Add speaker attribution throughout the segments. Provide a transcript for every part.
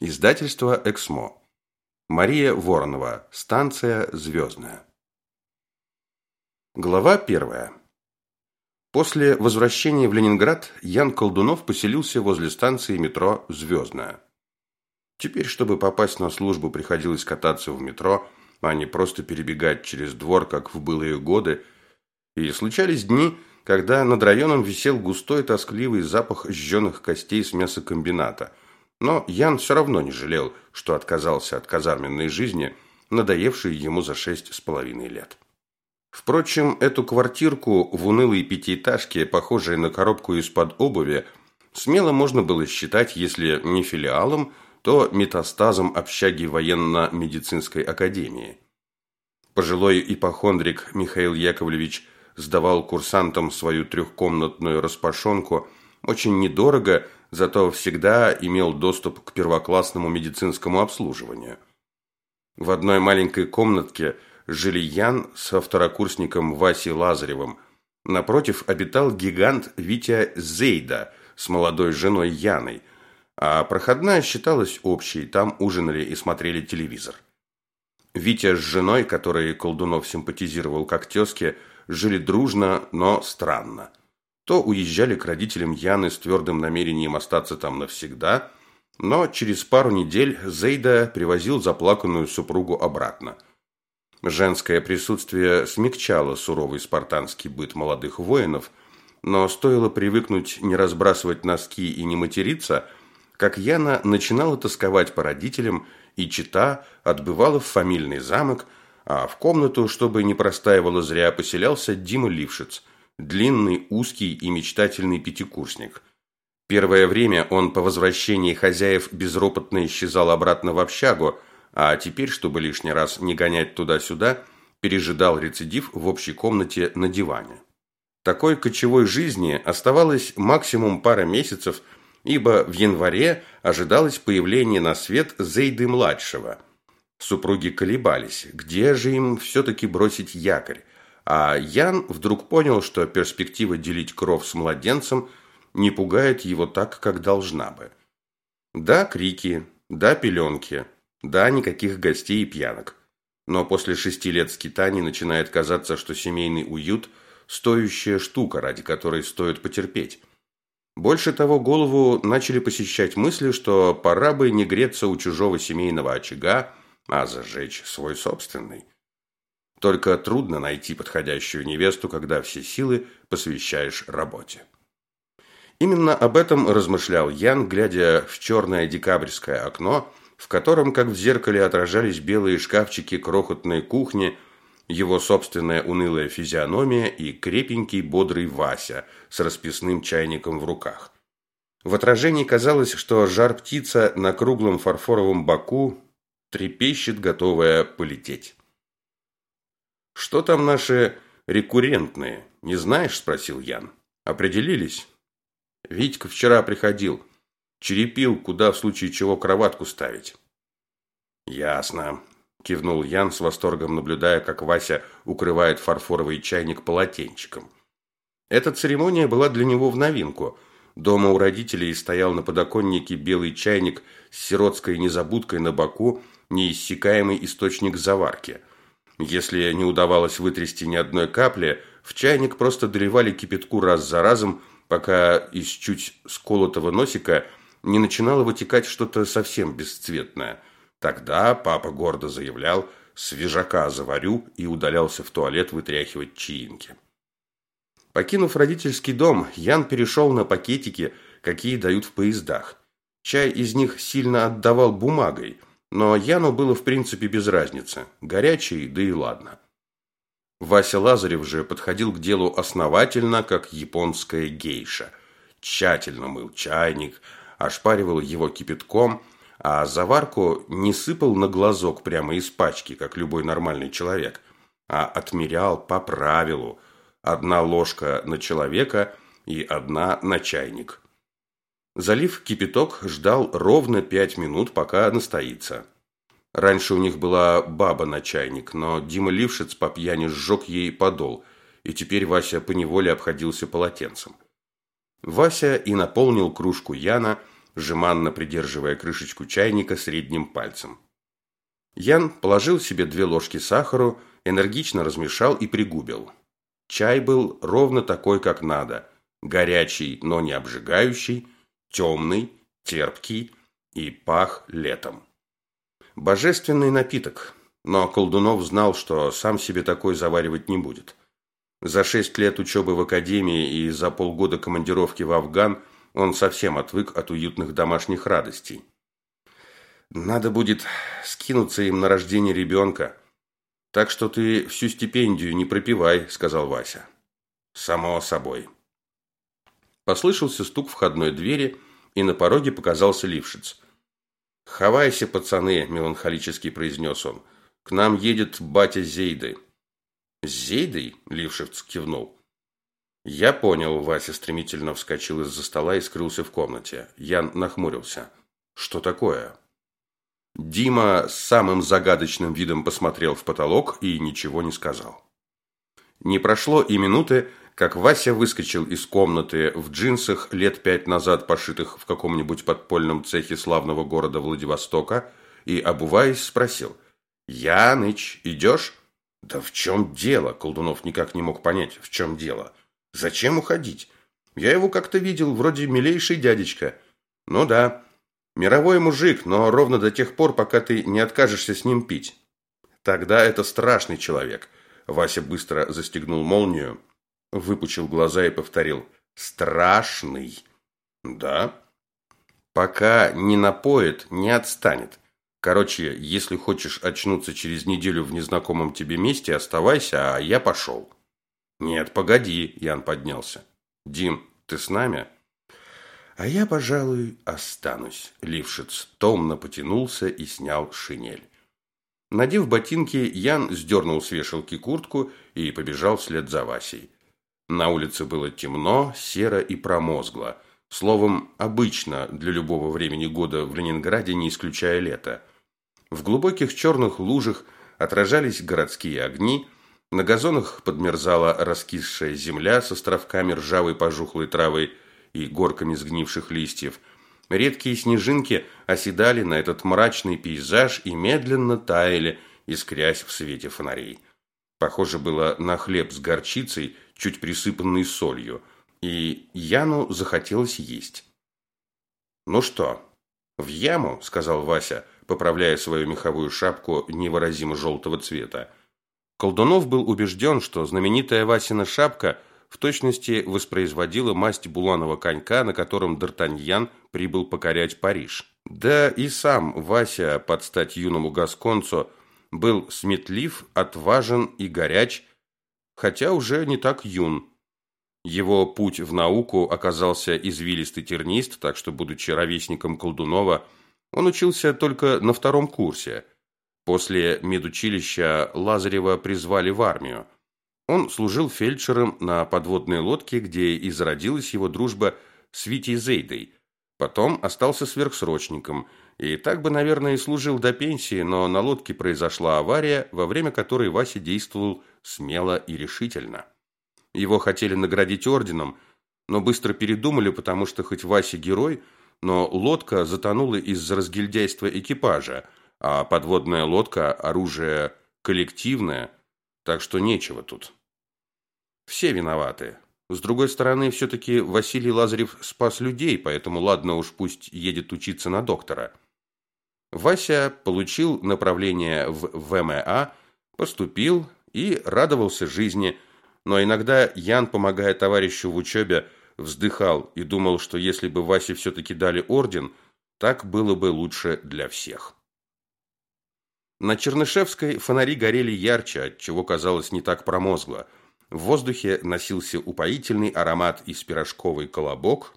Speaker 1: Издательство «Эксмо». Мария Воронова. Станция «Звездная». Глава первая. После возвращения в Ленинград Ян Колдунов поселился возле станции метро «Звездная». Теперь, чтобы попасть на службу, приходилось кататься в метро, а не просто перебегать через двор, как в былые годы. И случались дни, когда над районом висел густой тоскливый запах сжженных костей с мясокомбината. Но Ян все равно не жалел, что отказался от казарменной жизни, надоевшей ему за шесть с половиной лет. Впрочем, эту квартирку в унылой пятиэтажке, похожей на коробку из-под обуви, смело можно было считать, если не филиалом, то метастазом общаги военно-медицинской академии. Пожилой ипохондрик Михаил Яковлевич сдавал курсантам свою трехкомнатную распашонку очень недорого, зато всегда имел доступ к первоклассному медицинскому обслуживанию. В одной маленькой комнатке жили Ян со второкурсником Васей Лазаревым. Напротив обитал гигант Витя Зейда с молодой женой Яной, а проходная считалась общей, там ужинали и смотрели телевизор. Витя с женой, которой Колдунов симпатизировал как тезке, жили дружно, но странно. То уезжали к родителям Яны с твердым намерением остаться там навсегда, но через пару недель Зейда привозил заплаканную супругу обратно. Женское присутствие смягчало суровый спартанский быт молодых воинов, но стоило привыкнуть не разбрасывать носки и не материться, как Яна начинала тосковать по родителям, и чита отбывала в фамильный замок, а в комнату, чтобы не простаивало зря, поселялся Дима Лившиц, длинный, узкий и мечтательный пятикурсник. Первое время он по возвращении хозяев безропотно исчезал обратно в общагу, а теперь, чтобы лишний раз не гонять туда-сюда, пережидал рецидив в общей комнате на диване. Такой кочевой жизни оставалось максимум пара месяцев, ибо в январе ожидалось появление на свет Зейды-младшего – Супруги колебались, где же им все-таки бросить якорь. А Ян вдруг понял, что перспектива делить кров с младенцем не пугает его так, как должна бы. Да, крики, да, пеленки, да, никаких гостей и пьянок. Но после шести лет скитаний начинает казаться, что семейный уют – стоящая штука, ради которой стоит потерпеть. Больше того, голову начали посещать мысли, что пора бы не греться у чужого семейного очага, а зажечь свой собственный. Только трудно найти подходящую невесту, когда все силы посвящаешь работе. Именно об этом размышлял Ян, глядя в черное декабрьское окно, в котором, как в зеркале, отражались белые шкафчики крохотной кухни, его собственная унылая физиономия и крепенький бодрый Вася с расписным чайником в руках. В отражении казалось, что жар-птица на круглом фарфоровом боку трепещет, готовая полететь. «Что там наши рекуррентные? Не знаешь?» – спросил Ян. «Определились?» «Витька вчера приходил. Черепил, куда в случае чего кроватку ставить». «Ясно», – кивнул Ян с восторгом, наблюдая, как Вася укрывает фарфоровый чайник полотенчиком. Эта церемония была для него в новинку. Дома у родителей стоял на подоконнике белый чайник с сиротской незабудкой на боку неиссякаемый источник заварки. Если не удавалось вытрясти ни одной капли, в чайник просто доливали кипятку раз за разом, пока из чуть сколотого носика не начинало вытекать что-то совсем бесцветное. Тогда папа гордо заявлял «свежака заварю» и удалялся в туалет вытряхивать чаинки. Покинув родительский дом, Ян перешел на пакетики, какие дают в поездах. Чай из них сильно отдавал бумагой – но Яну было в принципе без разницы. Горячий, да и ладно. Вася Лазарев же подходил к делу основательно, как японская гейша. Тщательно мыл чайник, ошпаривал его кипятком, а заварку не сыпал на глазок прямо из пачки, как любой нормальный человек, а отмерял по правилу. Одна ложка на человека и одна на чайник. Залив кипяток, ждал ровно пять минут, пока настоится. Раньше у них была баба на чайник, но Дима Лившиц по пьяни сжег ей подол, и теперь Вася поневоле обходился полотенцем. Вася и наполнил кружку Яна, жеманно придерживая крышечку чайника средним пальцем. Ян положил себе две ложки сахару, энергично размешал и пригубил. Чай был ровно такой, как надо. Горячий, но не обжигающий, темный, терпкий и пах летом. Божественный напиток, но Колдунов знал, что сам себе такой заваривать не будет. За шесть лет учебы в академии и за полгода командировки в Афган он совсем отвык от уютных домашних радостей. Надо будет скинуться им на рождение ребенка. Так что ты всю стипендию не пропивай, сказал Вася. Само собой. Послышался стук входной двери, и на пороге показался Лившиц. «Хавайся, пацаны!» – меланхолически произнес он. «К нам едет батя Зейды». «С Зейдой?» – Лившиц кивнул. «Я понял», – Вася стремительно вскочил из-за стола и скрылся в комнате. Ян нахмурился. «Что такое?» Дима с самым загадочным видом посмотрел в потолок и ничего не сказал. Не прошло и минуты, как Вася выскочил из комнаты в джинсах, лет пять назад пошитых в каком-нибудь подпольном цехе славного города Владивостока, и, обуваясь, спросил, «Яныч, идешь?» «Да в чем дело?» Колдунов никак не мог понять, в чем дело. «Зачем уходить? Я его как-то видел, вроде милейший дядечка». «Ну да, мировой мужик, но ровно до тех пор, пока ты не откажешься с ним пить». «Тогда это страшный человек». Вася быстро застегнул молнию, выпучил глаза и повторил «Страшный». «Да». «Пока не напоит, не отстанет. Короче, если хочешь очнуться через неделю в незнакомом тебе месте, оставайся, а я пошел». «Нет, погоди», – Ян поднялся. «Дим, ты с нами?» «А я, пожалуй, останусь». Лившиц томно потянулся и снял шинель. Надев ботинки, Ян сдернул с вешалки куртку и побежал вслед за Васей. На улице было темно, серо и промозгло. Словом, обычно для любого времени года в Ленинграде, не исключая лета. В глубоких черных лужах отражались городские огни, на газонах подмерзала раскисшая земля с островками ржавой пожухлой травы и горками сгнивших листьев. Редкие снежинки оседали на этот мрачный пейзаж и медленно таяли, искрясь в свете фонарей. Похоже было на хлеб с горчицей, чуть присыпанный солью, и Яну захотелось есть. «Ну что, в яму?» – сказал Вася, поправляя свою меховую шапку невыразимо желтого цвета. Колдунов был убежден, что знаменитая Васина шапка в точности воспроизводила масть буланого конька, на котором Д'Артаньян прибыл покорять Париж. Да и сам Вася, под стать юному гасконцу, был сметлив, отважен и горяч, хотя уже не так юн. Его путь в науку оказался извилистый тернист, так что, будучи ровесником Колдунова, он учился только на втором курсе. После медучилища Лазарева призвали в армию. Он служил фельдшером на подводной лодке, где и зародилась его дружба с Витей Зейдой. Потом остался сверхсрочником – и так бы, наверное, и служил до пенсии, но на лодке произошла авария, во время которой Вася действовал смело и решительно. Его хотели наградить орденом, но быстро передумали, потому что хоть Вася герой, но лодка затонула из-за разгильдяйства экипажа, а подводная лодка – оружие коллективное, так что нечего тут. Все виноваты. С другой стороны, все-таки Василий Лазарев спас людей, поэтому ладно уж пусть едет учиться на доктора. Вася получил направление в ВМА, поступил и радовался жизни, но иногда Ян, помогая товарищу в учебе, вздыхал и думал, что если бы Васе все-таки дали орден, так было бы лучше для всех. На Чернышевской фонари горели ярче, отчего казалось не так промозгло. В воздухе носился упоительный аромат из пирожковый колобок,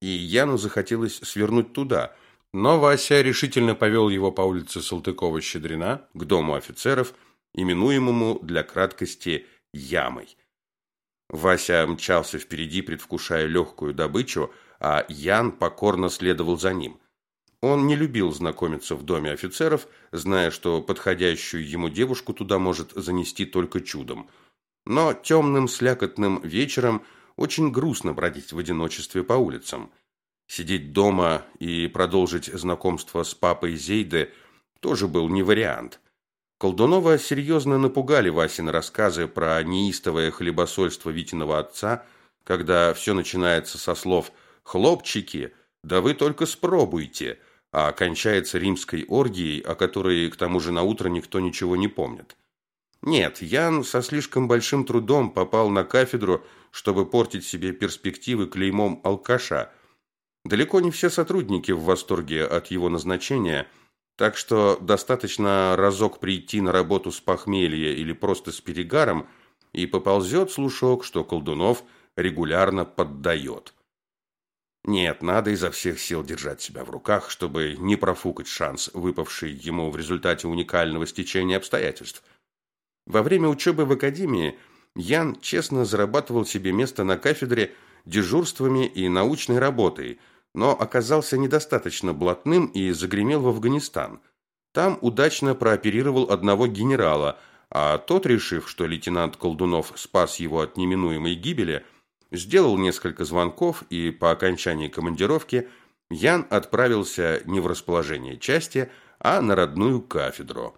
Speaker 1: и Яну захотелось свернуть туда – но Вася решительно повел его по улице Салтыкова-Щедрина к дому офицеров, именуемому для краткости «Ямой». Вася мчался впереди, предвкушая легкую добычу, а Ян покорно следовал за ним. Он не любил знакомиться в доме офицеров, зная, что подходящую ему девушку туда может занести только чудом. Но темным слякотным вечером очень грустно бродить в одиночестве по улицам – Сидеть дома и продолжить знакомство с папой Зейды тоже был не вариант. Колдунова серьезно напугали Васины рассказы про неистовое хлебосольство Витиного отца, когда все начинается со слов «хлопчики», «да вы только спробуйте», а кончается римской оргией, о которой к тому же на утро никто ничего не помнит. Нет, Ян со слишком большим трудом попал на кафедру, чтобы портить себе перспективы клеймом алкаша – Далеко не все сотрудники в восторге от его назначения, так что достаточно разок прийти на работу с похмелья или просто с перегаром, и поползет слушок, что Колдунов регулярно поддает. Нет, надо изо всех сил держать себя в руках, чтобы не профукать шанс, выпавший ему в результате уникального стечения обстоятельств. Во время учебы в академии Ян честно зарабатывал себе место на кафедре дежурствами и научной работой – но оказался недостаточно блатным и загремел в Афганистан. Там удачно прооперировал одного генерала, а тот, решив, что лейтенант Колдунов спас его от неминуемой гибели, сделал несколько звонков, и по окончании командировки Ян отправился не в расположение части, а на родную кафедру.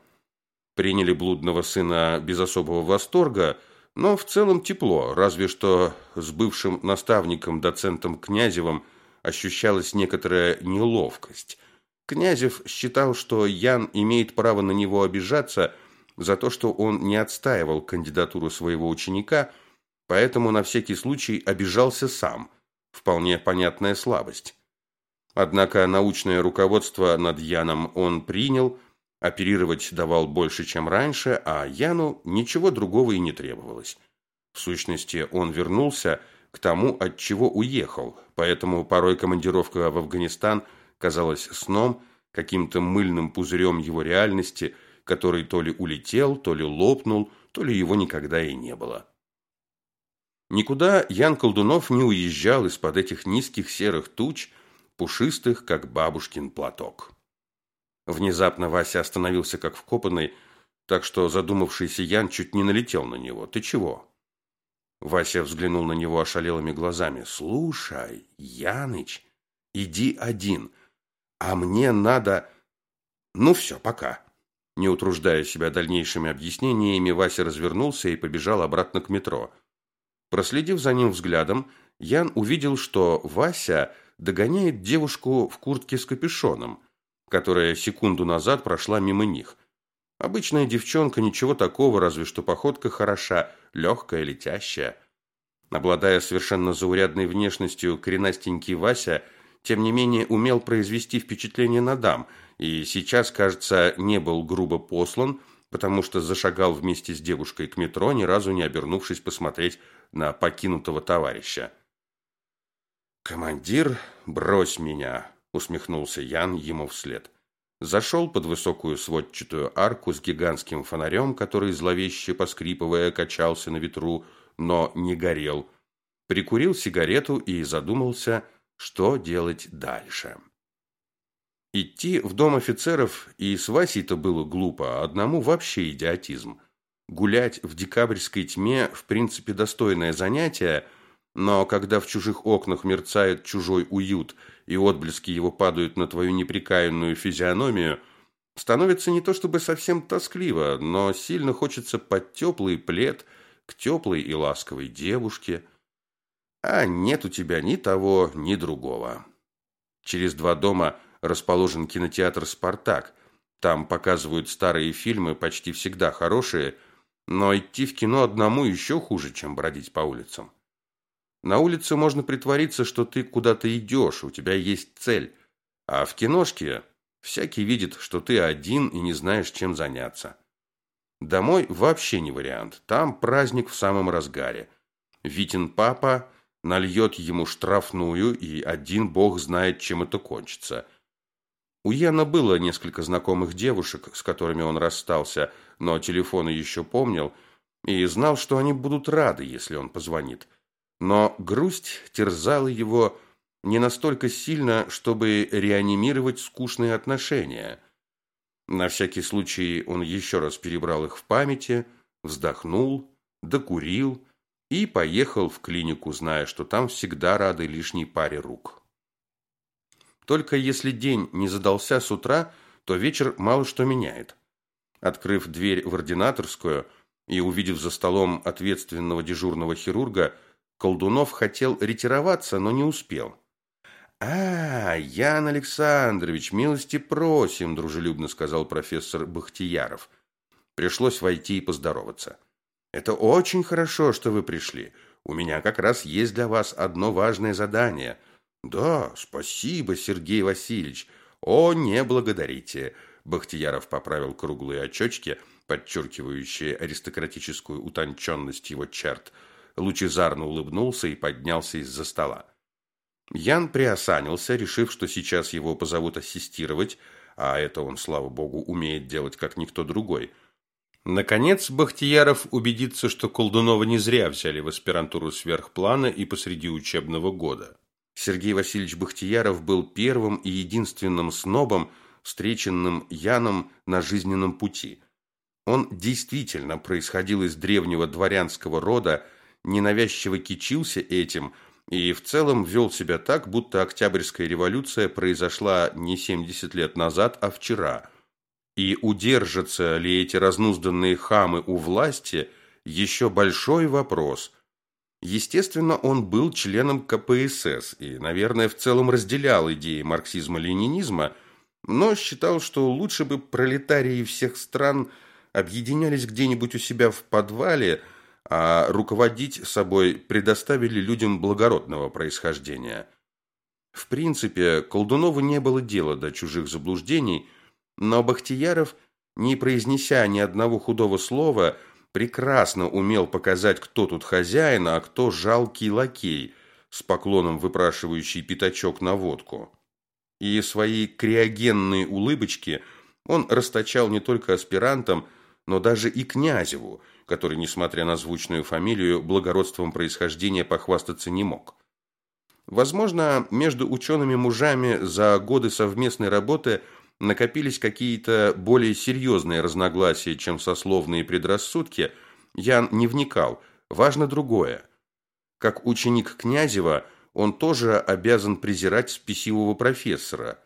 Speaker 1: Приняли блудного сына без особого восторга, но в целом тепло, разве что с бывшим наставником, доцентом Князевым, ощущалась некоторая неловкость. Князев считал, что Ян имеет право на него обижаться за то, что он не отстаивал кандидатуру своего ученика, поэтому на всякий случай обижался сам. Вполне понятная слабость. Однако научное руководство над Яном он принял, оперировать давал больше, чем раньше, а Яну ничего другого и не требовалось. В сущности, он вернулся – к тому, от чего уехал, поэтому порой командировка в Афганистан казалась сном, каким-то мыльным пузырем его реальности, который то ли улетел, то ли лопнул, то ли его никогда и не было. Никуда Ян Колдунов не уезжал из-под этих низких серых туч, пушистых, как бабушкин платок. Внезапно Вася остановился как вкопанный, так что задумавшийся Ян чуть не налетел на него. «Ты чего?» Вася взглянул на него ошалелыми глазами. «Слушай, Яныч, иди один, а мне надо...» «Ну все, пока». Не утруждая себя дальнейшими объяснениями, Вася развернулся и побежал обратно к метро. Проследив за ним взглядом, Ян увидел, что Вася догоняет девушку в куртке с капюшоном, которая секунду назад прошла мимо них. Обычная девчонка, ничего такого, разве что походка хороша, легкая, летящая. Обладая совершенно заурядной внешностью, коренастенький Вася, тем не менее, умел произвести впечатление на дам, и сейчас, кажется, не был грубо послан, потому что зашагал вместе с девушкой к метро, ни разу не обернувшись посмотреть на покинутого товарища. «Командир, брось меня!» — усмехнулся Ян ему вслед. Зашел под высокую сводчатую арку с гигантским фонарем, который, зловеще поскрипывая, качался на ветру, но не горел. Прикурил сигарету и задумался, что делать дальше. Идти в дом офицеров и с Васей-то было глупо, а одному вообще идиотизм. Гулять в декабрьской тьме, в принципе, достойное занятие, но когда в чужих окнах мерцает чужой уют и отблески его падают на твою неприкаянную физиономию, становится не то чтобы совсем тоскливо, но сильно хочется под теплый плед к теплой и ласковой девушке. А нет у тебя ни того, ни другого. Через два дома расположен кинотеатр «Спартак». Там показывают старые фильмы, почти всегда хорошие, но идти в кино одному еще хуже, чем бродить по улицам. На улице можно притвориться, что ты куда-то идешь, у тебя есть цель. А в киношке всякий видит, что ты один и не знаешь, чем заняться. Домой вообще не вариант. Там праздник в самом разгаре. Витин папа нальет ему штрафную, и один бог знает, чем это кончится. У Яна было несколько знакомых девушек, с которыми он расстался, но телефоны еще помнил, и знал, что они будут рады, если он позвонит но грусть терзала его не настолько сильно, чтобы реанимировать скучные отношения. На всякий случай он еще раз перебрал их в памяти, вздохнул, докурил и поехал в клинику, зная, что там всегда рады лишней паре рук. Только если день не задался с утра, то вечер мало что меняет. Открыв дверь в ординаторскую и увидев за столом ответственного дежурного хирурга, Колдунов хотел ретироваться, но не успел. «А, Ян Александрович, милости просим», – дружелюбно сказал профессор Бахтияров. Пришлось войти и поздороваться. «Это очень хорошо, что вы пришли. У меня как раз есть для вас одно важное задание». «Да, спасибо, Сергей Васильевич. О, не благодарите». Бахтияров поправил круглые очечки, подчеркивающие аристократическую утонченность его черт. Лучезарно улыбнулся и поднялся из-за стола. Ян приосанился, решив, что сейчас его позовут ассистировать, а это он, слава богу, умеет делать как никто другой. Наконец, Бахтияров убедится, что Колдунова не зря взяли в аспирантуру сверхплана и посреди учебного года. Сергей Васильевич Бахтияров был первым и единственным снобом, встреченным Яном на жизненном пути. Он действительно происходил из древнего дворянского рода, ненавязчиво кичился этим – и в целом вел себя так, будто Октябрьская революция произошла не 70 лет назад, а вчера. И удержатся ли эти разнузданные хамы у власти – еще большой вопрос. Естественно, он был членом КПСС и, наверное, в целом разделял идеи марксизма-ленинизма, но считал, что лучше бы пролетарии всех стран объединялись где-нибудь у себя в подвале – а руководить собой предоставили людям благородного происхождения. В принципе, Колдунову не было дела до чужих заблуждений, но Бахтияров, не произнеся ни одного худого слова, прекрасно умел показать, кто тут хозяин, а кто жалкий лакей, с поклоном выпрашивающий пятачок на водку. И свои криогенные улыбочки он расточал не только аспирантам, но даже и Князеву – который, несмотря на звучную фамилию, благородством происхождения похвастаться не мог. Возможно, между учеными-мужами за годы совместной работы накопились какие-то более серьезные разногласия, чем сословные предрассудки, Ян не вникал, важно другое. Как ученик Князева, он тоже обязан презирать спесивого профессора.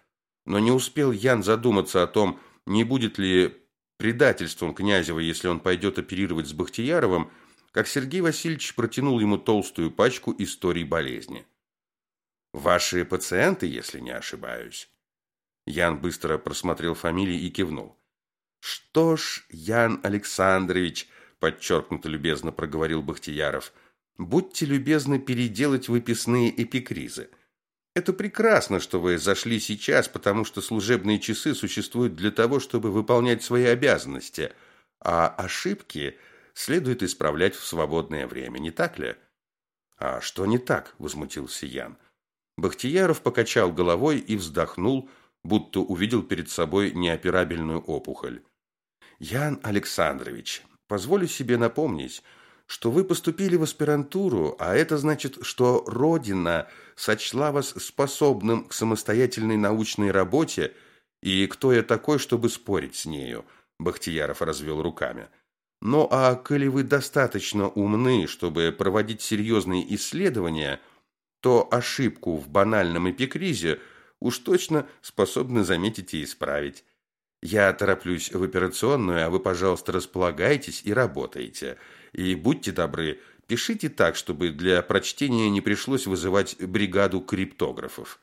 Speaker 1: Но не успел Ян задуматься о том, не будет ли предательством Князева, если он пойдет оперировать с Бахтияровым, как Сергей Васильевич протянул ему толстую пачку историй болезни. «Ваши пациенты, если не ошибаюсь». Ян быстро просмотрел фамилии и кивнул. «Что ж, Ян Александрович», – подчеркнуто любезно проговорил Бахтияров, – «будьте любезны переделать выписные эпикризы. Это прекрасно, что вы зашли сейчас, потому что служебные часы существуют для того, чтобы выполнять свои обязанности, а ошибки следует исправлять в свободное время, не так ли? А что не так? возмутился Ян. Бахтияров покачал головой и вздохнул, будто увидел перед собой неоперабельную опухоль. Ян Александрович, позволю себе напомнить, что вы поступили в аспирантуру, а это значит, что Родина сочла вас способным к самостоятельной научной работе, и кто я такой, чтобы спорить с нею?» Бахтияров развел руками. «Ну а коли вы достаточно умны, чтобы проводить серьезные исследования, то ошибку в банальном эпикризе уж точно способны заметить и исправить. Я тороплюсь в операционную, а вы, пожалуйста, располагайтесь и работайте». И будьте добры, пишите так, чтобы для прочтения не пришлось вызывать бригаду криптографов.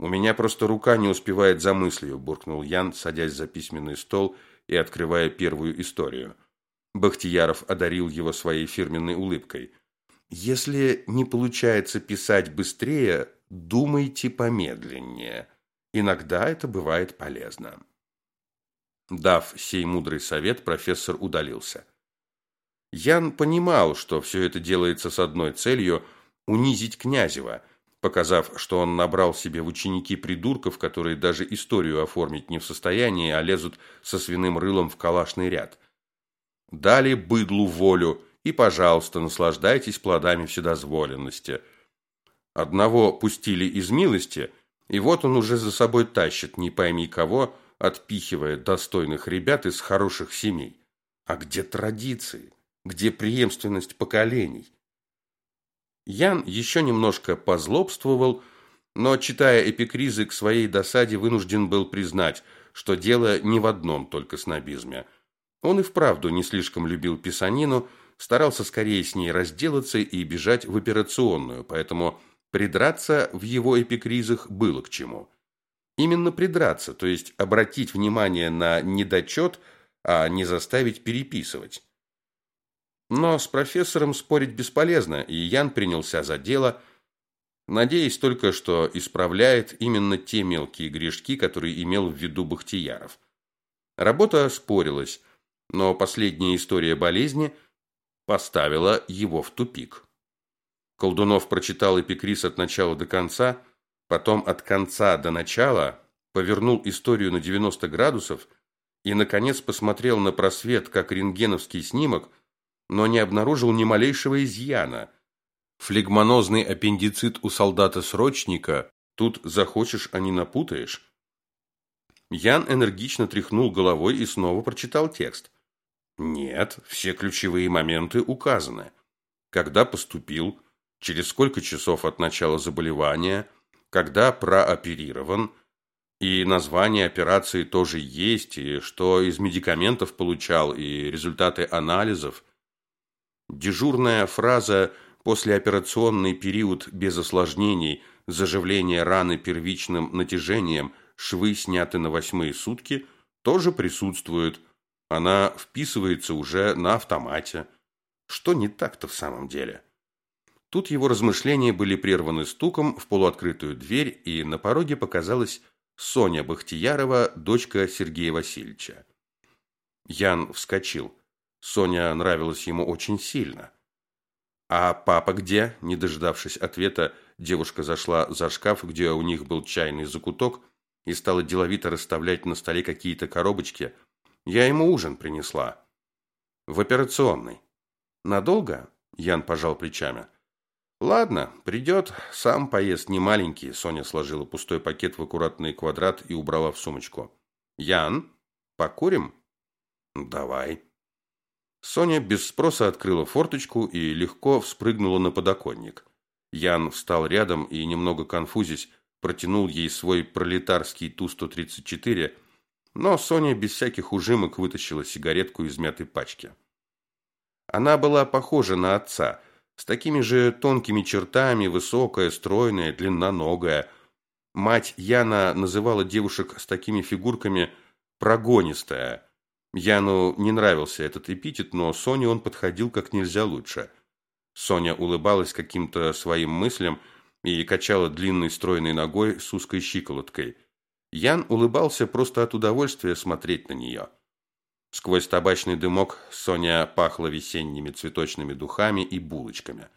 Speaker 1: У меня просто рука не успевает за мыслью, буркнул Ян, садясь за письменный стол и открывая первую историю. Бахтияров одарил его своей фирменной улыбкой. Если не получается писать быстрее, думайте помедленнее. Иногда это бывает полезно. Дав сей мудрый совет, профессор удалился. Ян понимал, что все это делается с одной целью – унизить Князева, показав, что он набрал себе в ученики придурков, которые даже историю оформить не в состоянии, а лезут со свиным рылом в калашный ряд. Дали быдлу волю и, пожалуйста, наслаждайтесь плодами вседозволенности. Одного пустили из милости, и вот он уже за собой тащит, не пойми кого, отпихивая достойных ребят из хороших семей. А где традиции? Где преемственность поколений. Ян еще немножко позлобствовал, но, читая эпикризы к своей досаде, вынужден был признать, что дело не в одном только снобизме. Он и вправду не слишком любил писанину, старался скорее с ней разделаться и бежать в операционную, поэтому придраться в его эпикризах было к чему. Именно придраться, то есть обратить внимание на недочет, а не заставить переписывать. Но с профессором спорить бесполезно, и Ян принялся за дело, надеясь только, что исправляет именно те мелкие грешки, которые имел в виду Бахтияров. Работа спорилась, но последняя история болезни поставила его в тупик. Колдунов прочитал эпикриз от начала до конца, потом от конца до начала, повернул историю на 90 градусов и, наконец, посмотрел на просвет, как рентгеновский снимок, но не обнаружил ни малейшего изъяна. Флегмонозный аппендицит у солдата-срочника, тут захочешь, а не напутаешь. Ян энергично тряхнул головой и снова прочитал текст. Нет, все ключевые моменты указаны. Когда поступил, через сколько часов от начала заболевания, когда прооперирован, и название операции тоже есть, и что из медикаментов получал, и результаты анализов. Дежурная фраза «послеоперационный период без осложнений, заживление раны первичным натяжением, швы сняты на восьмые сутки» тоже присутствует. Она вписывается уже на автомате. Что не так-то в самом деле? Тут его размышления были прерваны стуком в полуоткрытую дверь, и на пороге показалась Соня Бахтиярова, дочка Сергея Васильевича. Ян вскочил. Соня нравилась ему очень сильно. «А папа где?» Не дождавшись ответа, девушка зашла за шкаф, где у них был чайный закуток, и стала деловито расставлять на столе какие-то коробочки. «Я ему ужин принесла». «В операционной». «Надолго?» Ян пожал плечами. «Ладно, придет, сам поест, не маленький». Соня сложила пустой пакет в аккуратный квадрат и убрала в сумочку. «Ян, покурим?» «Давай». Соня без спроса открыла форточку и легко вспрыгнула на подоконник. Ян встал рядом и, немного конфузясь, протянул ей свой пролетарский Ту-134, но Соня без всяких ужимок вытащила сигаретку из мятой пачки. Она была похожа на отца, с такими же тонкими чертами, высокая, стройная, длинноногая. Мать Яна называла девушек с такими фигурками «прогонистая», Яну не нравился этот эпитет, но Соне он подходил как нельзя лучше. Соня улыбалась каким-то своим мыслям и качала длинной стройной ногой с узкой щиколоткой. Ян улыбался просто от удовольствия смотреть на нее. Сквозь табачный дымок Соня пахла весенними цветочными духами и булочками.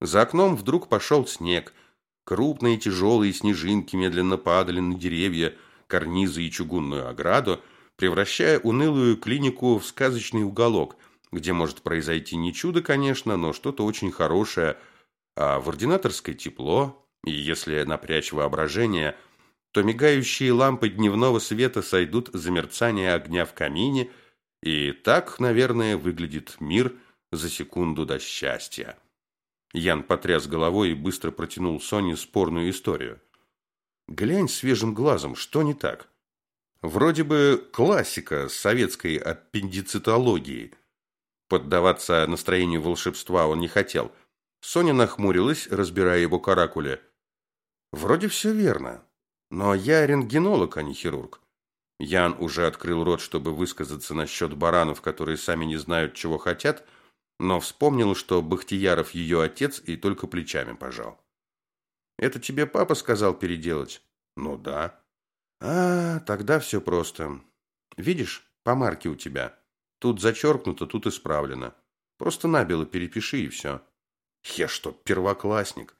Speaker 1: За окном вдруг пошел снег. Крупные тяжелые снежинки медленно падали на деревья, карнизы и чугунную ограду – превращая унылую клинику в сказочный уголок, где может произойти не чудо, конечно, но что-то очень хорошее, а в ординаторской тепло, и если напрячь воображение, то мигающие лампы дневного света сойдут за мерцание огня в камине, и так, наверное, выглядит мир за секунду до счастья. Ян потряс головой и быстро протянул Соне спорную историю. «Глянь свежим глазом, что не так?» Вроде бы классика советской аппендицитологии. Поддаваться настроению волшебства он не хотел. Соня нахмурилась, разбирая его каракули. Вроде все верно. Но я рентгенолог, а не хирург. Ян уже открыл рот, чтобы высказаться насчет баранов, которые сами не знают, чего хотят, но вспомнил, что Бахтияров ее отец, и только плечами пожал. «Это тебе папа сказал переделать?» «Ну да». А, тогда все просто. Видишь, по марке у тебя. Тут зачеркнуто, тут исправлено. Просто набело перепиши и все. Я что, первоклассник?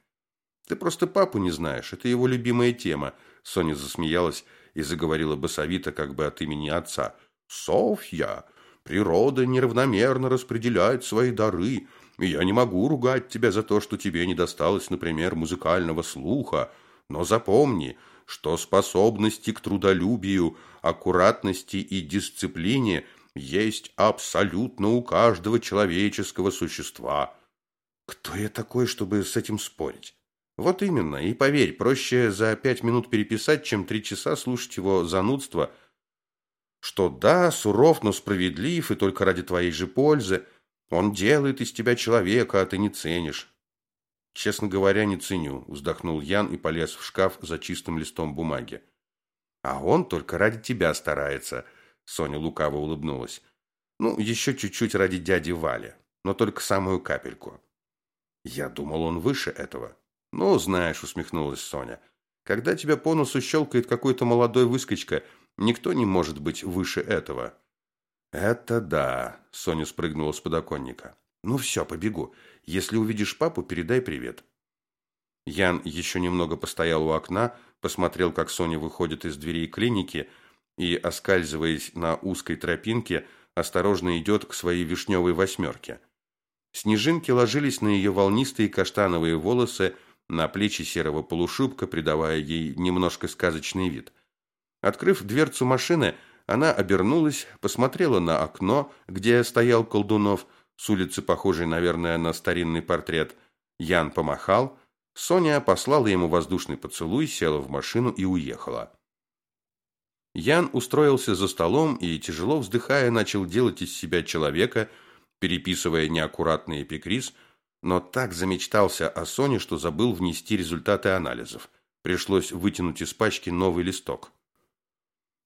Speaker 1: Ты просто папу не знаешь, это его любимая тема. Соня засмеялась и заговорила басовито, как бы от имени отца. Софья, природа неравномерно распределяет свои дары. И я не могу ругать тебя за то, что тебе не досталось, например, музыкального слуха. Но запомни, что способности к трудолюбию, аккуратности и дисциплине есть абсолютно у каждого человеческого существа. Кто я такой, чтобы с этим спорить? Вот именно. И поверь, проще за пять минут переписать, чем три часа слушать его занудство, что да, суров, но справедлив, и только ради твоей же пользы. Он делает из тебя человека, а ты не ценишь. Честно говоря, не ценю, вздохнул Ян и полез в шкаф за чистым листом бумаги. А он только ради тебя старается, Соня лукаво улыбнулась. Ну, еще чуть-чуть ради дяди Вали, но только самую капельку. Я думал, он выше этого. Ну, знаешь, усмехнулась Соня. Когда тебя по носу щелкает какой-то молодой выскочка, никто не может быть выше этого. Это да, Соня спрыгнула с подоконника. Ну все, побегу. Если увидишь папу, передай привет. Ян еще немного постоял у окна, посмотрел, как Соня выходит из дверей клиники и, оскальзываясь на узкой тропинке, осторожно идет к своей вишневой восьмерке. Снежинки ложились на ее волнистые каштановые волосы, на плечи серого полушубка, придавая ей немножко сказочный вид. Открыв дверцу машины, она обернулась, посмотрела на окно, где стоял Колдунов, с улицы похожий, наверное, на старинный портрет. Ян помахал, Соня послала ему воздушный поцелуй, села в машину и уехала. Ян устроился за столом и, тяжело вздыхая, начал делать из себя человека, переписывая неаккуратный эпикриз, но так замечтался о Соне, что забыл внести результаты анализов. Пришлось вытянуть из пачки новый листок.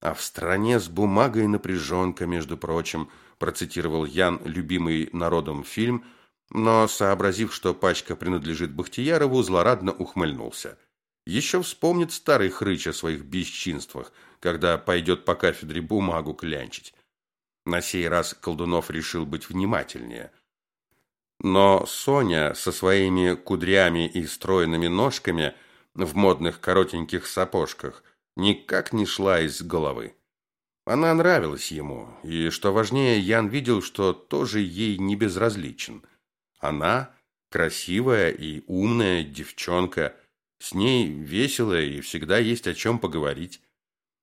Speaker 1: А в стране с бумагой напряженка, между прочим, процитировал Ян любимый народом фильм, но, сообразив, что пачка принадлежит Бахтиярову, злорадно ухмыльнулся. Еще вспомнит старый хрыч о своих бесчинствах – когда пойдет по кафедре бумагу клянчить. На сей раз Колдунов решил быть внимательнее. Но Соня со своими кудрями и стройными ножками в модных коротеньких сапожках никак не шла из головы. Она нравилась ему, и, что важнее, Ян видел, что тоже ей не безразличен. Она красивая и умная девчонка, с ней весело и всегда есть о чем поговорить.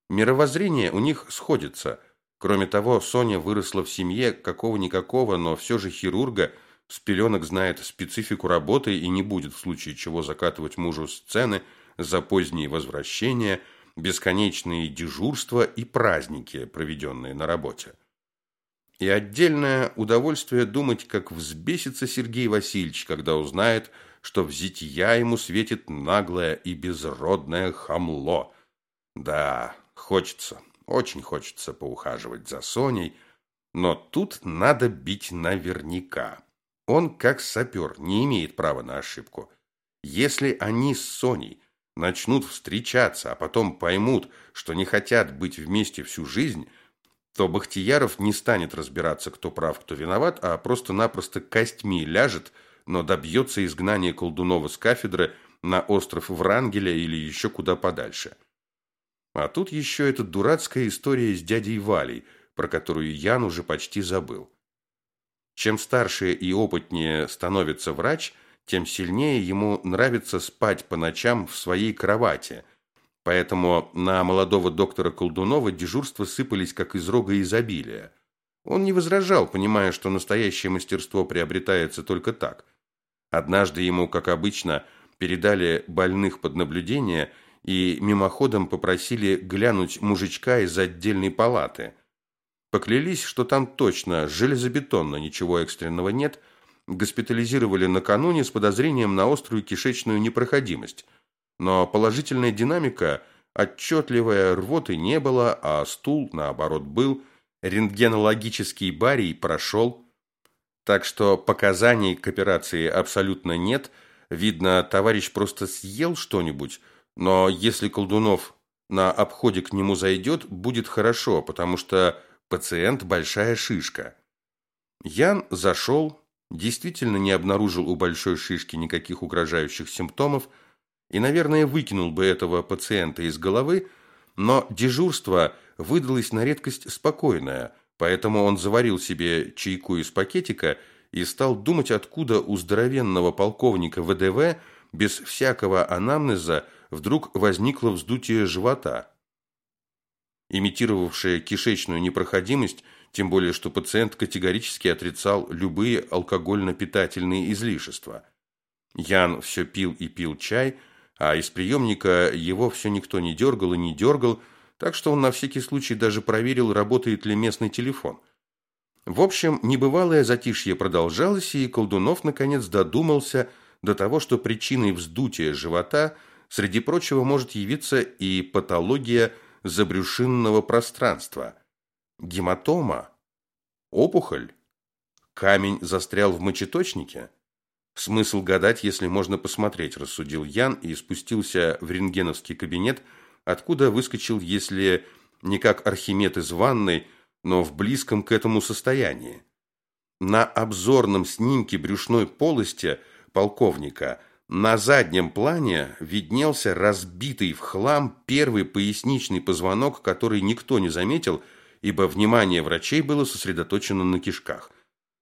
Speaker 1: Мировоззрение у них сходится. Кроме того, Соня выросла в семье какого-никакого, но все же хирурга, с пеленок знает специфику работы и не будет в случае чего закатывать мужу сцены за поздние возвращения, бесконечные дежурства и праздники, проведенные на работе. И отдельное удовольствие думать, как взбесится Сергей Васильевич, когда узнает, что в зитья ему светит наглое и безродное хамло. Да, Хочется, очень хочется поухаживать за Соней, но тут надо бить наверняка. Он, как сапер, не имеет права на ошибку. Если они с Соней начнут встречаться, а потом поймут, что не хотят быть вместе всю жизнь, то Бахтияров не станет разбираться, кто прав, кто виноват, а просто-напросто костьми ляжет, но добьется изгнания Колдунова с кафедры на остров Врангеля или еще куда подальше. А тут еще эта дурацкая история с дядей Валей, про которую Ян уже почти забыл. Чем старше и опытнее становится врач, тем сильнее ему нравится спать по ночам в своей кровати. Поэтому на молодого доктора Колдунова дежурства сыпались как из рога изобилия. Он не возражал, понимая, что настоящее мастерство приобретается только так. Однажды ему, как обычно, передали больных под наблюдение – и мимоходом попросили глянуть мужичка из отдельной палаты. Поклялись, что там точно железобетонно ничего экстренного нет, госпитализировали накануне с подозрением на острую кишечную непроходимость. Но положительная динамика, отчетливая рвоты не было, а стул, наоборот, был, рентгенологический барий прошел. Так что показаний к операции абсолютно нет, видно, товарищ просто съел что-нибудь, но если Колдунов на обходе к нему зайдет, будет хорошо, потому что пациент большая шишка. Ян зашел, действительно не обнаружил у большой шишки никаких угрожающих симптомов и, наверное, выкинул бы этого пациента из головы, но дежурство выдалось на редкость спокойное, поэтому он заварил себе чайку из пакетика и стал думать, откуда у здоровенного полковника ВДВ без всякого анамнеза вдруг возникло вздутие живота, имитировавшее кишечную непроходимость, тем более что пациент категорически отрицал любые алкогольно-питательные излишества. Ян все пил и пил чай, а из приемника его все никто не дергал и не дергал, так что он на всякий случай даже проверил, работает ли местный телефон. В общем, небывалое затишье продолжалось, и Колдунов наконец додумался до того, что причиной вздутия живота, среди прочего, может явиться и патология забрюшинного пространства. Гематома? Опухоль? Камень застрял в мочеточнике? Смысл гадать, если можно посмотреть, рассудил Ян и спустился в рентгеновский кабинет, откуда выскочил, если не как Архимед из ванной, но в близком к этому состоянии. На обзорном снимке брюшной полости полковника на заднем плане виднелся разбитый в хлам первый поясничный позвонок, который никто не заметил, ибо внимание врачей было сосредоточено на кишках.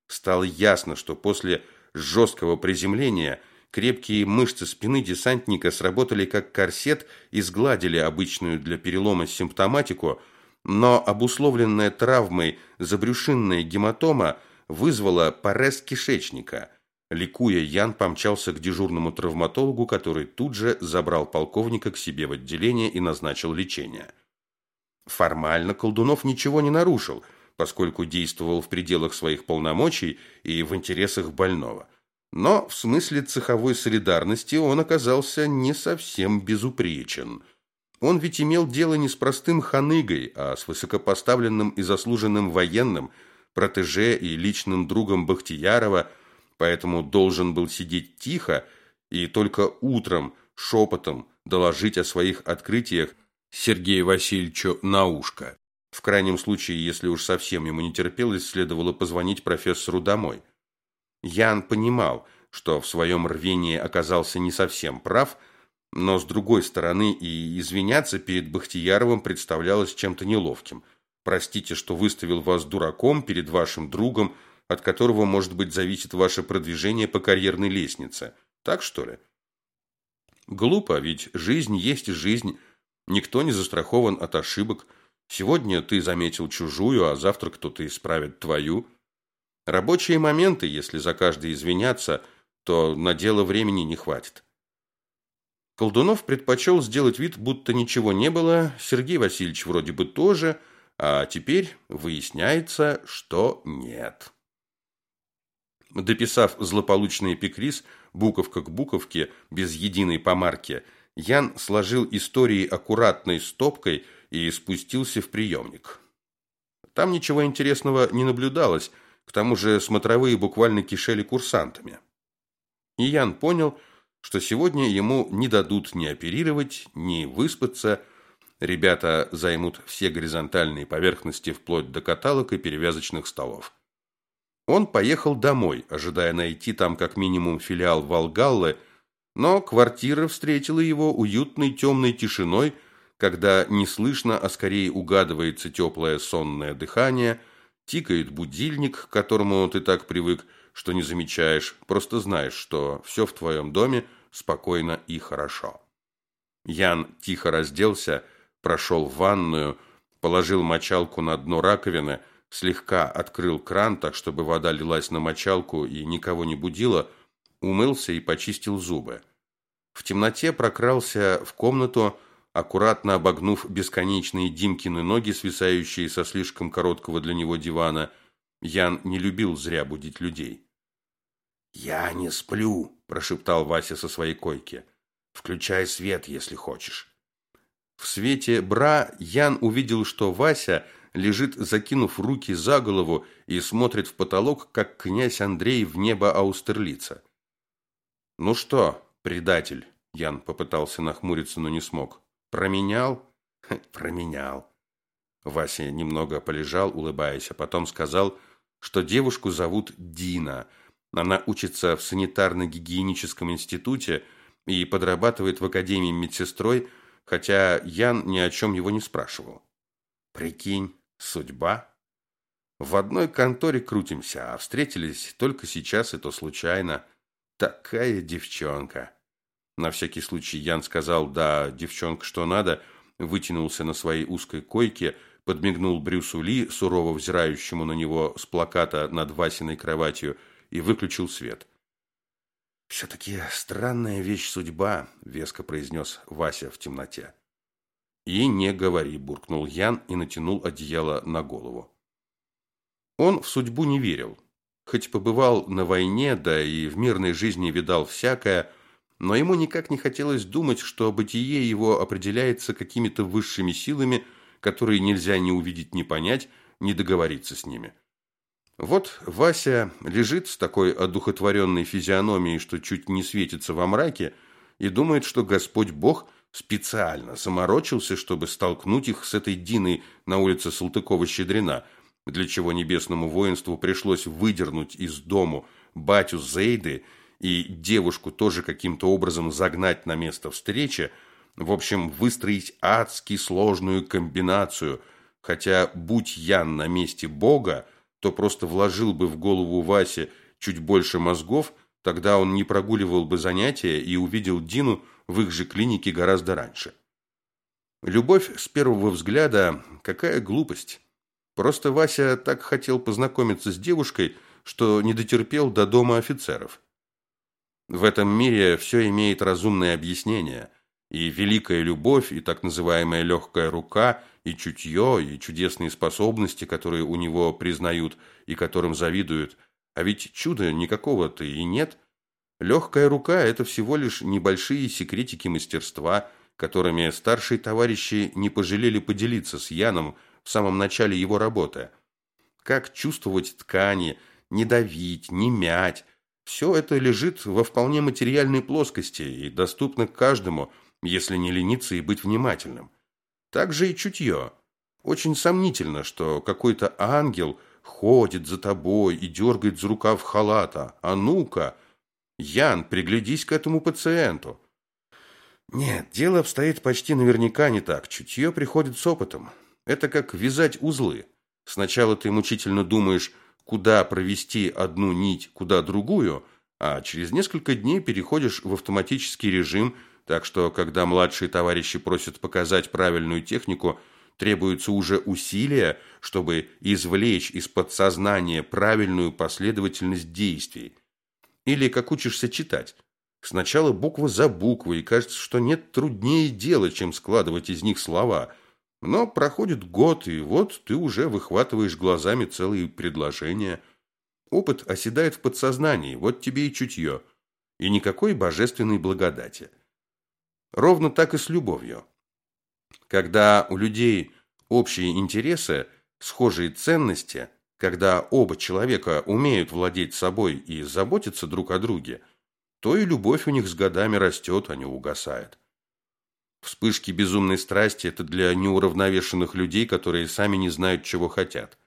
Speaker 1: Стало ясно, что после жесткого приземления крепкие мышцы спины десантника сработали как корсет и сгладили обычную для перелома симптоматику – но обусловленная травмой забрюшинная гематома вызвала парез кишечника. Ликуя, Ян помчался к дежурному травматологу, который тут же забрал полковника к себе в отделение и назначил лечение. Формально Колдунов ничего не нарушил, поскольку действовал в пределах своих полномочий и в интересах больного. Но в смысле цеховой солидарности он оказался не совсем безупречен – он ведь имел дело не с простым ханыгой, а с высокопоставленным и заслуженным военным, протеже и личным другом Бахтиярова, поэтому должен был сидеть тихо и только утром шепотом доложить о своих открытиях Сергею Васильевичу на ушко. В крайнем случае, если уж совсем ему не терпелось, следовало позвонить профессору домой. Ян понимал, что в своем рвении оказался не совсем прав – но, с другой стороны, и извиняться перед Бахтияровым представлялось чем-то неловким. Простите, что выставил вас дураком перед вашим другом, от которого, может быть, зависит ваше продвижение по карьерной лестнице. Так что ли? Глупо, ведь жизнь есть жизнь. Никто не застрахован от ошибок. Сегодня ты заметил чужую, а завтра кто-то исправит твою. Рабочие моменты, если за каждый извиняться, то на дело времени не хватит. Колдунов предпочел сделать вид, будто ничего не было, Сергей Васильевич вроде бы тоже, а теперь выясняется, что нет. Дописав злополучный эпикриз, буковка к буковке, без единой помарки, Ян сложил истории аккуратной стопкой и спустился в приемник. Там ничего интересного не наблюдалось, к тому же смотровые буквально кишели курсантами. И Ян понял, что сегодня ему не дадут ни оперировать, ни выспаться. Ребята займут все горизонтальные поверхности вплоть до каталог и перевязочных столов. Он поехал домой, ожидая найти там как минимум филиал Волгаллы, но квартира встретила его уютной темной тишиной, когда не слышно, а скорее угадывается теплое сонное дыхание, тикает будильник, к которому ты так привык, что не замечаешь, просто знаешь, что все в твоем доме спокойно и хорошо. Ян тихо разделся, прошел в ванную, положил мочалку на дно раковины, слегка открыл кран, так чтобы вода лилась на мочалку и никого не будила, умылся и почистил зубы. В темноте прокрался в комнату, аккуратно обогнув бесконечные Димкины ноги, свисающие со слишком короткого для него дивана. Ян не любил зря будить людей. «Я не сплю», – прошептал Вася со своей койки. «Включай свет, если хочешь». В свете бра Ян увидел, что Вася лежит, закинув руки за голову и смотрит в потолок, как князь Андрей в небо Аустерлица. «Ну что, предатель?» – Ян попытался нахмуриться, но не смог. «Променял?» «Променял». Вася немного полежал, улыбаясь, а потом сказал, что девушку зовут Дина – она учится в санитарно-гигиеническом институте и подрабатывает в академии медсестрой, хотя Ян ни о чем его не спрашивал. Прикинь, судьба. В одной конторе крутимся, а встретились только сейчас, и то случайно. Такая девчонка. На всякий случай Ян сказал «да, девчонка, что надо», вытянулся на своей узкой койке, подмигнул Брюсу Ли, сурово взирающему на него с плаката над Васиной кроватью, и выключил свет. «Все-таки странная вещь судьба», — веско произнес Вася в темноте. «И не говори», — буркнул Ян и натянул одеяло на голову. Он в судьбу не верил. Хоть побывал на войне, да и в мирной жизни видал всякое, но ему никак не хотелось думать, что бытие его определяется какими-то высшими силами, которые нельзя ни увидеть, ни понять, ни договориться с ними. Вот Вася лежит с такой одухотворенной физиономией, что чуть не светится во мраке, и думает, что Господь Бог специально заморочился, чтобы столкнуть их с этой Диной на улице Салтыкова-Щедрина, для чего небесному воинству пришлось выдернуть из дому батю Зейды и девушку тоже каким-то образом загнать на место встречи, в общем, выстроить адски сложную комбинацию, хотя, будь Ян на месте Бога, то просто вложил бы в голову Васе чуть больше мозгов, тогда он не прогуливал бы занятия и увидел Дину в их же клинике гораздо раньше. Любовь с первого взгляда – какая глупость. Просто Вася так хотел познакомиться с девушкой, что не дотерпел до дома офицеров. В этом мире все имеет разумное объяснение. И великая любовь, и так называемая легкая рука – и чутье, и чудесные способности, которые у него признают и которым завидуют. А ведь чуда никакого-то и нет. Легкая рука – это всего лишь небольшие секретики мастерства, которыми старшие товарищи не пожалели поделиться с Яном в самом начале его работы. Как чувствовать ткани, не давить, не мять – все это лежит во вполне материальной плоскости и доступно каждому, если не лениться и быть внимательным. Также и чутье. Очень сомнительно, что какой-то ангел ходит за тобой и дергает за рукав халата. А ну-ка, Ян, приглядись к этому пациенту. Нет, дело обстоит почти наверняка не так. Чутье приходит с опытом. Это как вязать узлы. Сначала ты мучительно думаешь, куда провести одну нить, куда другую, а через несколько дней переходишь в автоматический режим – так что, когда младшие товарищи просят показать правильную технику, требуются уже усилия, чтобы извлечь из подсознания правильную последовательность действий. Или как учишься читать. Сначала буква за буквой, и кажется, что нет труднее дела, чем складывать из них слова. Но проходит год, и вот ты уже выхватываешь глазами целые предложения. Опыт оседает в подсознании, вот тебе и чутье. И никакой божественной благодати. Ровно так и с любовью. Когда у людей общие интересы, схожие ценности, когда оба человека умеют владеть собой и заботиться друг о друге, то и любовь у них с годами растет, а не угасает. Вспышки безумной страсти – это для неуравновешенных людей, которые сами не знают, чего хотят.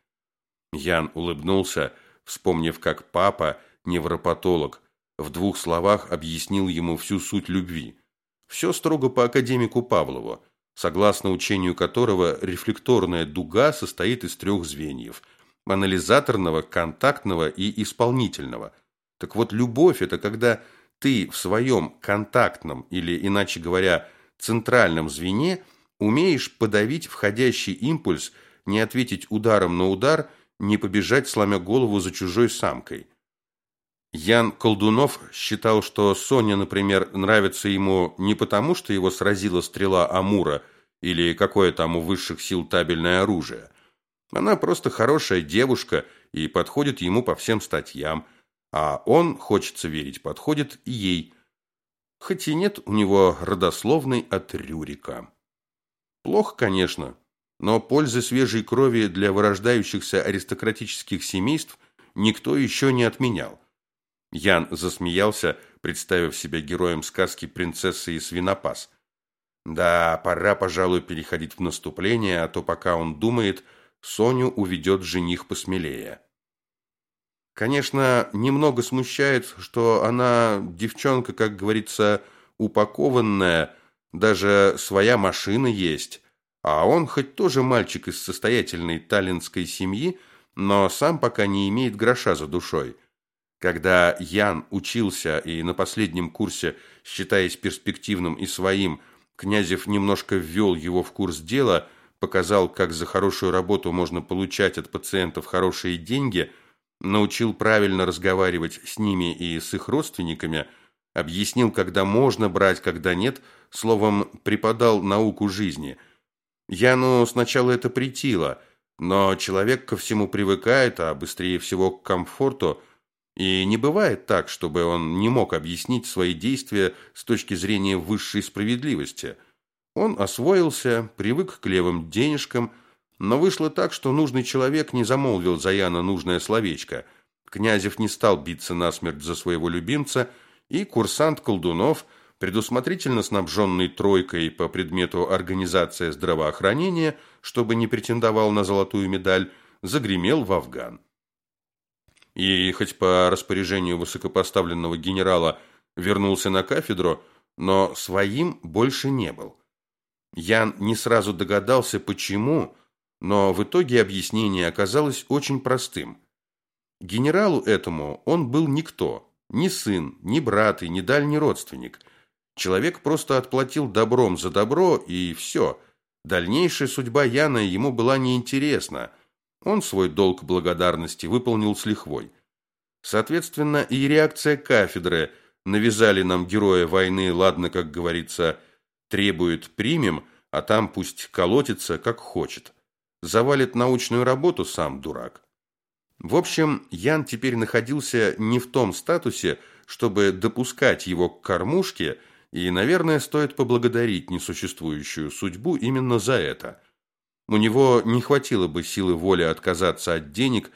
Speaker 1: Ян улыбнулся, вспомнив, как папа, невропатолог, в двух словах объяснил ему всю суть любви. Все строго по академику Павлову, согласно учению которого рефлекторная дуга состоит из трех звеньев – анализаторного, контактного и исполнительного. Так вот, любовь – это когда ты в своем контактном или, иначе говоря, центральном звене умеешь подавить входящий импульс, не ответить ударом на удар, не побежать, сломя голову за чужой самкой – Ян Колдунов считал, что Соня, например, нравится ему не потому, что его сразила стрела Амура или какое там у высших сил табельное оружие. Она просто хорошая девушка и подходит ему по всем статьям, а он, хочется верить, подходит ей. Хоть и нет у него родословной от Рюрика. Плохо, конечно, но пользы свежей крови для вырождающихся аристократических семейств никто еще не отменял. Ян засмеялся, представив себя героем сказки «Принцесса и свинопас». Да, пора, пожалуй, переходить в наступление, а то пока он думает, Соню уведет жених посмелее. Конечно, немного смущает, что она девчонка, как говорится, упакованная, даже своя машина есть, а он хоть тоже мальчик из состоятельной таллинской семьи, но сам пока не имеет гроша за душой – когда Ян учился и на последнем курсе, считаясь перспективным и своим, Князев немножко ввел его в курс дела, показал, как за хорошую работу можно получать от пациентов хорошие деньги, научил правильно разговаривать с ними и с их родственниками, объяснил, когда можно брать, когда нет, словом, преподал науку жизни. Яну сначала это притило, но человек ко всему привыкает, а быстрее всего к комфорту, и не бывает так, чтобы он не мог объяснить свои действия с точки зрения высшей справедливости. Он освоился, привык к левым денежкам, но вышло так, что нужный человек не замолвил за Яна нужное словечко. Князев не стал биться насмерть за своего любимца – и курсант Колдунов, предусмотрительно снабженный тройкой по предмету организация здравоохранения, чтобы не претендовал на золотую медаль, загремел в Афган. И хоть по распоряжению высокопоставленного генерала вернулся на кафедру, но своим больше не был. Ян не сразу догадался, почему, но в итоге объяснение оказалось очень простым. Генералу этому он был никто – ни сын, ни брат и ни дальний родственник. Человек просто отплатил добром за добро, и все. Дальнейшая судьба Яна ему была неинтересна. Он свой долг благодарности выполнил с лихвой. Соответственно, и реакция кафедры навязали нам героя войны, ладно, как говорится, требует примем, а там пусть колотится, как хочет. Завалит научную работу сам дурак. В общем, Ян теперь находился не в том статусе, чтобы допускать его к кормушке, и, наверное, стоит поблагодарить несуществующую судьбу именно за это. У него не хватило бы силы воли отказаться от денег,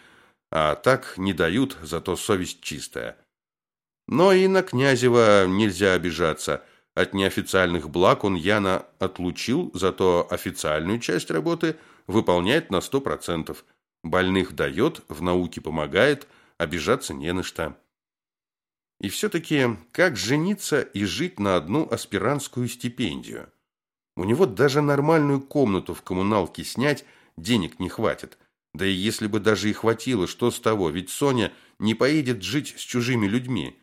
Speaker 1: а так не дают, зато совесть чистая. Но и на Князева нельзя обижаться. От неофициальных благ он Яна отлучил, зато официальную часть работы выполняет на сто процентов. Больных дает, в науке помогает, обижаться не на что. И все-таки, как жениться и жить на одну аспирантскую стипендию? У него даже нормальную комнату в коммуналке снять денег не хватит. Да и если бы даже и хватило, что с того? Ведь Соня не поедет жить с чужими людьми.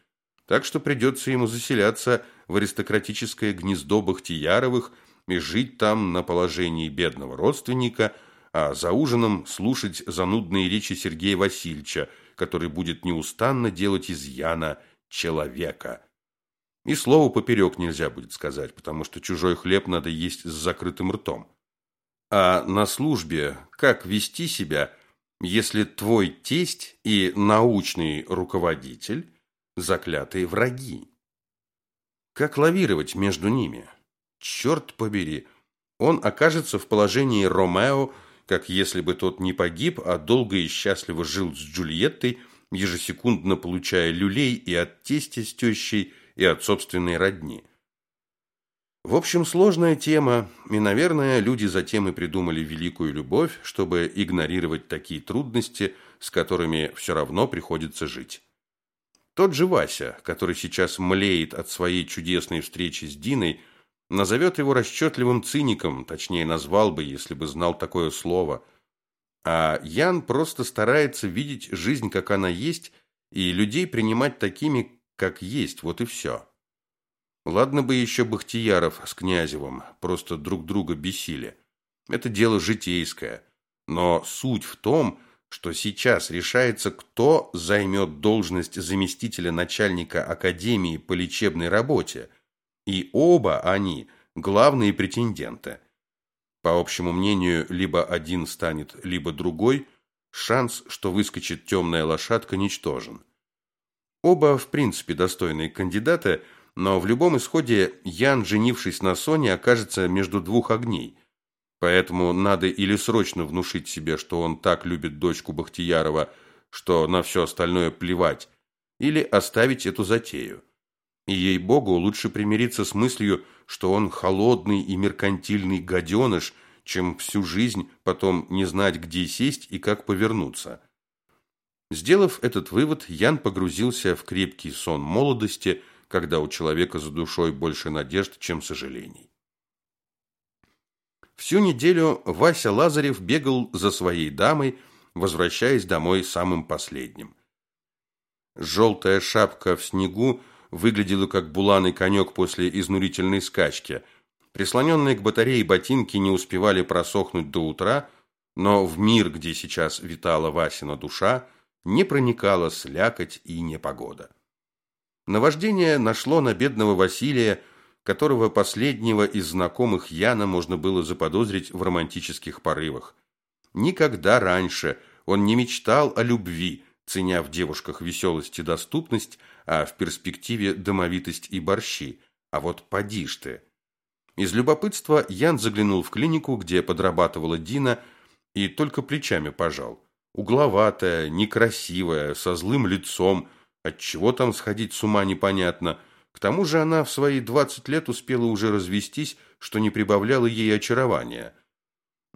Speaker 1: Так что придется ему заселяться в аристократическое гнездо Бахтияровых и жить там на положении бедного родственника – а за ужином слушать занудные речи Сергея Васильевича, который будет неустанно делать из Яна человека. И слово поперек нельзя будет сказать, потому что чужой хлеб надо есть с закрытым ртом. А на службе как вести себя, если твой тесть и научный руководитель – заклятые враги? Как лавировать между ними? Черт побери, он окажется в положении Ромео – как если бы тот не погиб, а долго и счастливо жил с Джульеттой, ежесекундно получая люлей и от тестя с тещей, и от собственной родни. В общем, сложная тема, и, наверное, люди затем и придумали великую любовь, чтобы игнорировать такие трудности, с которыми все равно приходится жить. Тот же Вася, который сейчас млеет от своей чудесной встречи с Диной, назовет его расчетливым циником, точнее назвал бы, если бы знал такое слово. А Ян просто старается видеть жизнь, как она есть, и людей принимать такими, как есть, вот и все. Ладно бы еще Бахтияров с Князевым просто друг друга бесили. Это дело житейское. Но суть в том, что сейчас решается, кто займет должность заместителя начальника Академии по лечебной работе – и оба они главные претенденты. По общему мнению, либо один станет, либо другой, шанс, что выскочит темная лошадка, ничтожен. Оба, в принципе, достойные кандидаты, но в любом исходе Ян, женившись на Соне, окажется между двух огней. Поэтому надо или срочно внушить себе, что он так любит дочку Бахтиярова, что на все остальное плевать, или оставить эту затею. И ей-богу, лучше примириться с мыслью, что он холодный и меркантильный гаденыш, чем всю жизнь потом не знать, где сесть и как повернуться. Сделав этот вывод, Ян погрузился в крепкий сон молодости, когда у человека за душой больше надежд, чем сожалений. Всю неделю Вася Лазарев бегал за своей дамой, возвращаясь домой самым последним. Желтая шапка в снегу выглядела как буланый конек после изнурительной скачки. Прислоненные к батарее ботинки не успевали просохнуть до утра, но в мир, где сейчас витала Васина душа, не проникала слякоть и непогода. Наваждение нашло на бедного Василия, которого последнего из знакомых Яна можно было заподозрить в романтических порывах. Никогда раньше он не мечтал о любви, ценя в девушках веселость и доступность, а в перспективе домовитость и борщи. А вот поди ж ты. Из любопытства Ян заглянул в клинику, где подрабатывала Дина, и только плечами пожал. Угловатая, некрасивая, со злым лицом, от чего там сходить с ума непонятно. К тому же она в свои двадцать лет успела уже развестись, что не прибавляло ей очарования.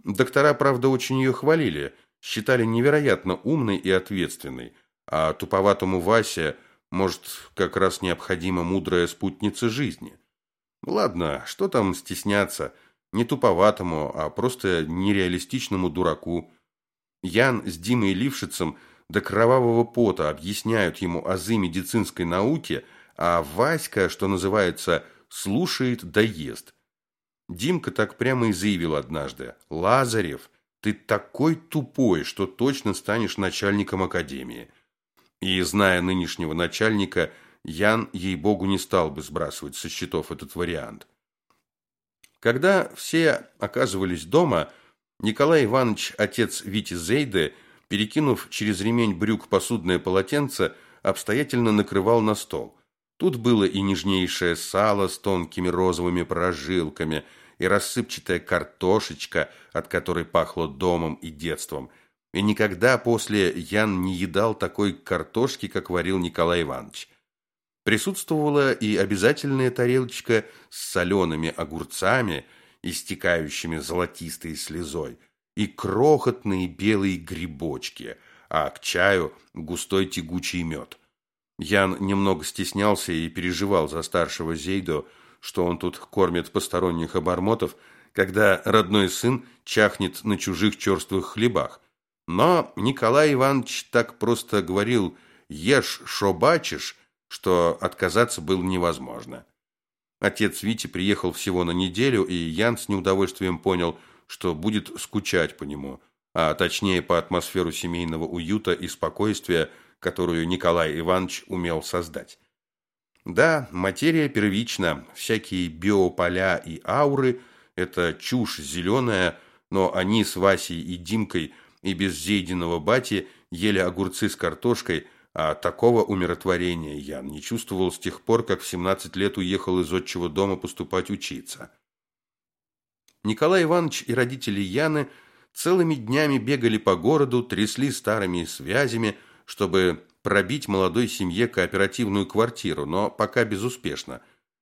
Speaker 1: Доктора, правда, очень ее хвалили, считали невероятно умной и ответственной, а туповатому Васе может, как раз необходима мудрая спутница жизни. Ладно, что там стесняться, не туповатому, а просто нереалистичному дураку. Ян с Димой Лившицем до кровавого пота объясняют ему азы медицинской науки, а Васька, что называется, слушает да ест. Димка так прямо и заявил однажды. «Лазарев, ты такой тупой, что точно станешь начальником академии». И, зная нынешнего начальника, Ян, ей-богу, не стал бы сбрасывать со счетов этот вариант. Когда все оказывались дома, Николай Иванович, отец Вити Зейды, перекинув через ремень брюк посудное полотенце, обстоятельно накрывал на стол. Тут было и нежнейшее сало с тонкими розовыми прожилками, и рассыпчатая картошечка, от которой пахло домом и детством – и никогда после Ян не едал такой картошки, как варил Николай Иванович. Присутствовала и обязательная тарелочка с солеными огурцами, истекающими золотистой слезой, и крохотные белые грибочки, а к чаю густой тягучий мед. Ян немного стеснялся и переживал за старшего Зейдо, что он тут кормит посторонних обормотов, когда родной сын чахнет на чужих черствых хлебах, но Николай Иванович так просто говорил «ешь, шо бачишь», что отказаться было невозможно. Отец Вити приехал всего на неделю, и Ян с неудовольствием понял, что будет скучать по нему, а точнее по атмосферу семейного уюта и спокойствия, которую Николай Иванович умел создать. Да, материя первична, всякие биополя и ауры – это чушь зеленая, но они с Васей и Димкой – и без Зейдиного бати ели огурцы с картошкой, а такого умиротворения я не чувствовал с тех пор, как в 17 лет уехал из отчего дома поступать учиться. Николай Иванович и родители Яны целыми днями бегали по городу, трясли старыми связями, чтобы пробить молодой семье кооперативную квартиру, но пока безуспешно.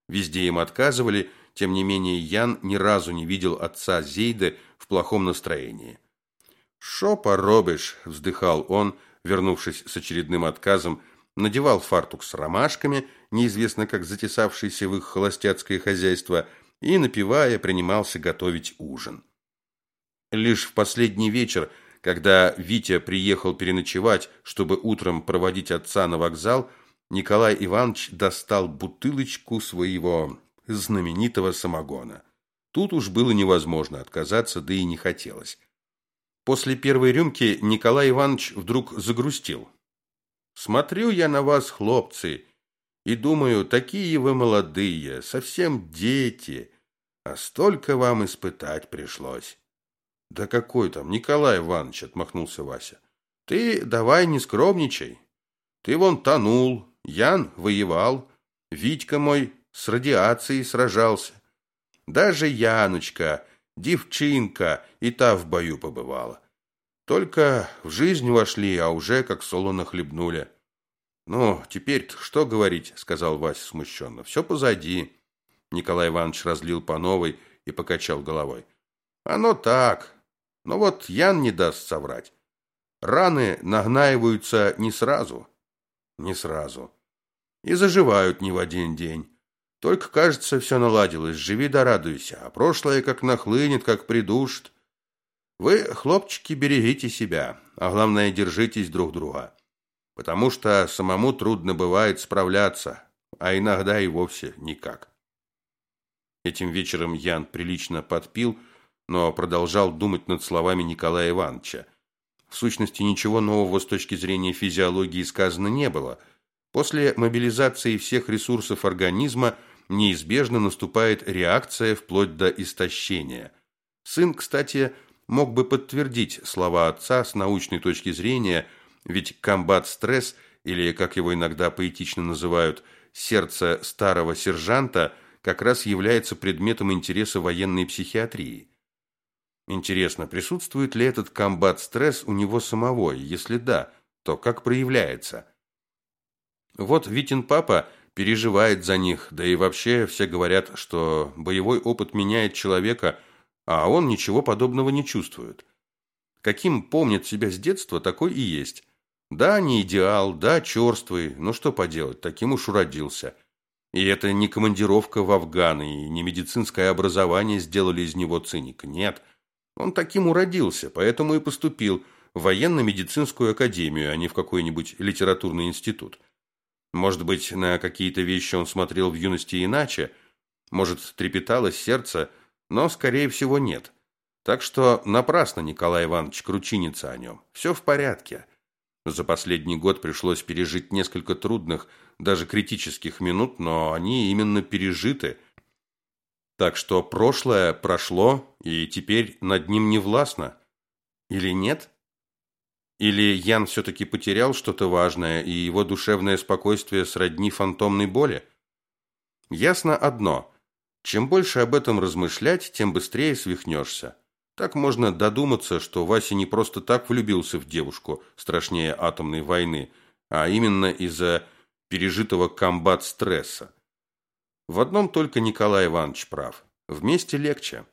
Speaker 1: Везде им отказывали, тем не менее Ян ни разу не видел отца Зейды в плохом настроении. «Шо поробишь?» – вздыхал он, вернувшись с очередным отказом, надевал фартук с ромашками, неизвестно как затесавшийся в их холостяцкое хозяйство, и, напивая, принимался готовить ужин. Лишь в последний вечер, когда Витя приехал переночевать, чтобы утром проводить отца на вокзал, Николай Иванович достал бутылочку своего знаменитого самогона. Тут уж было невозможно отказаться, да и не хотелось. После первой рюмки Николай Иванович вдруг загрустил. «Смотрю я на вас, хлопцы, и думаю, такие вы молодые, совсем дети, а столько вам испытать пришлось». «Да какой там, Николай Иванович», — отмахнулся Вася. «Ты давай не скромничай. Ты вон тонул, Ян воевал, Витька мой с радиацией сражался. Даже Яночка Девчинка и та в бою побывала. Только в жизнь вошли, а уже как солоно хлебнули. «Ну, теперь что говорить?» — сказал Вася смущенно. «Все позади». Николай Иванович разлил по новой и покачал головой. «Оно так. Но вот Ян не даст соврать. Раны нагнаиваются не сразу. Не сразу. И заживают не в один день. Только, кажется, все наладилось. Живи да радуйся. А прошлое как нахлынет, как придушит. Вы, хлопчики, берегите себя, а главное, держитесь друг друга. Потому что самому трудно бывает справляться, а иногда и вовсе никак. Этим вечером Ян прилично подпил, но продолжал думать над словами Николая Ивановича. В сущности, ничего нового с точки зрения физиологии сказано не было – После мобилизации всех ресурсов организма неизбежно наступает реакция вплоть до истощения. Сын, кстати, мог бы подтвердить слова отца с научной точки зрения, ведь комбат-стресс, или, как его иногда поэтично называют, сердце старого сержанта, как раз является предметом интереса военной психиатрии. Интересно, присутствует ли этот комбат-стресс у него самого, если да, то как проявляется? Вот Витин папа переживает за них, да и вообще все говорят, что боевой опыт меняет человека, а он ничего подобного не чувствует. Каким помнит себя с детства, такой и есть. Да, не идеал, да, черствый, но что поделать, таким уж уродился. И это не командировка в Афган, и не медицинское образование сделали из него циника, нет – он таким уродился, поэтому и поступил в военно-медицинскую академию, а не в какой-нибудь литературный институт. Может быть, на какие-то вещи он смотрел в юности иначе, может, трепеталось сердце, но, скорее всего, нет. Так что напрасно Николай Иванович кручинится о нем. Все в порядке. За последний год пришлось пережить несколько трудных, даже критических минут, но они именно пережиты – так что прошлое прошло, и теперь над ним не властно. Или нет? Или Ян все-таки потерял что-то важное, и его душевное спокойствие сродни фантомной боли? Ясно одно. Чем больше об этом размышлять, тем быстрее свихнешься. Так можно додуматься, что Вася не просто так влюбился в девушку, страшнее атомной войны, а именно из-за пережитого комбат-стресса. В одном только Николай Иванович прав. Вместе легче.